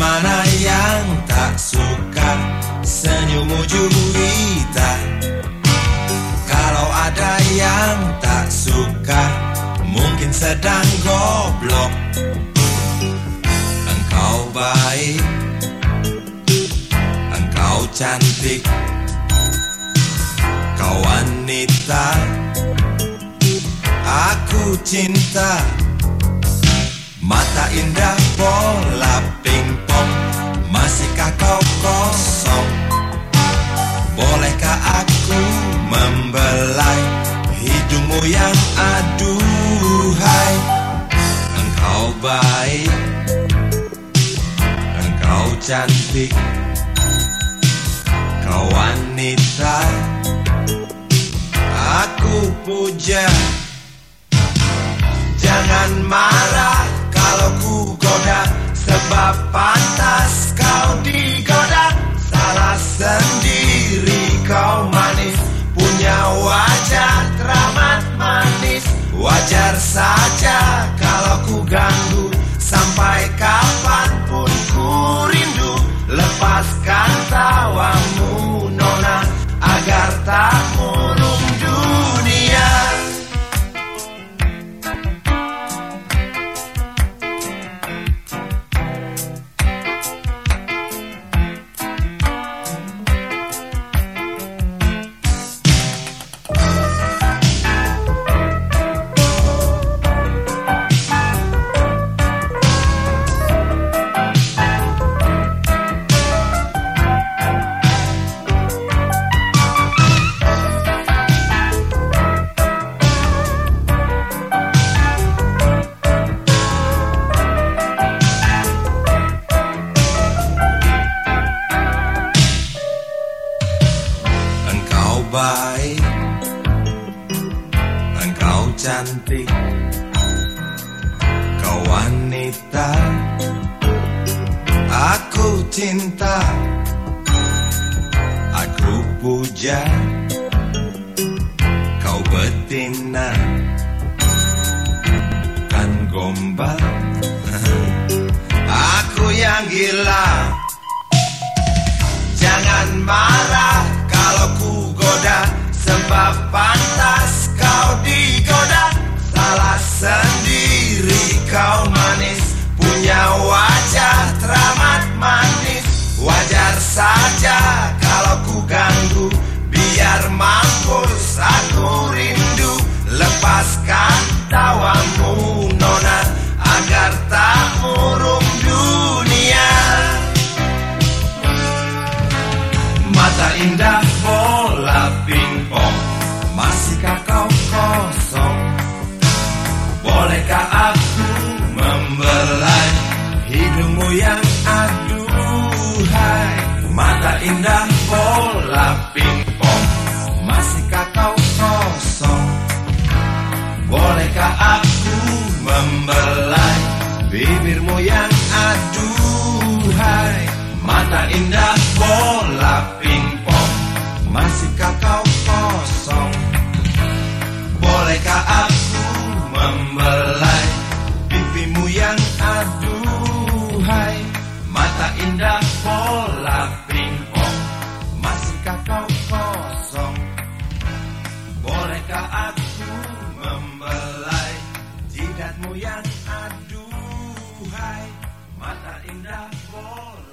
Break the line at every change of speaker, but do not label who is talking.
Mana yang tak suka? Senyummu juwita Kalau ada yang tak suka mungkin sedang goblok. Engkau baik Engkau cantik. Kau wanita Aku cinta. Mata indah pola pink. Masihkah kau kosong? Bolehkah aku membelai Hidungmu yang aduhai? Engkau baik Engkau cantik baik. Engkau cantik. Kau wanita. Aku cinta. Aku puja. Kau betina. Kan gombal. Aku yang gila. Jangan marah Sebab pantas kau digoda Salah sendiri. Kau manis Punya wajah teramat manis. Wajar saja kalau ku ganggu Biar mampus aku rindu. Lepaskan tawamu nona Agar tak murung dunia. Mata indah bola Hidungmu yang aduhai. Mata indah bola pingpong. Masihkah kau kosong? Bolehkah aku membelai Bibirmu yang aduhai? Mata indah bola pingpong. Masihkah kau kosong? Bolehkah Jidatmu yang aduhai Mata indah bola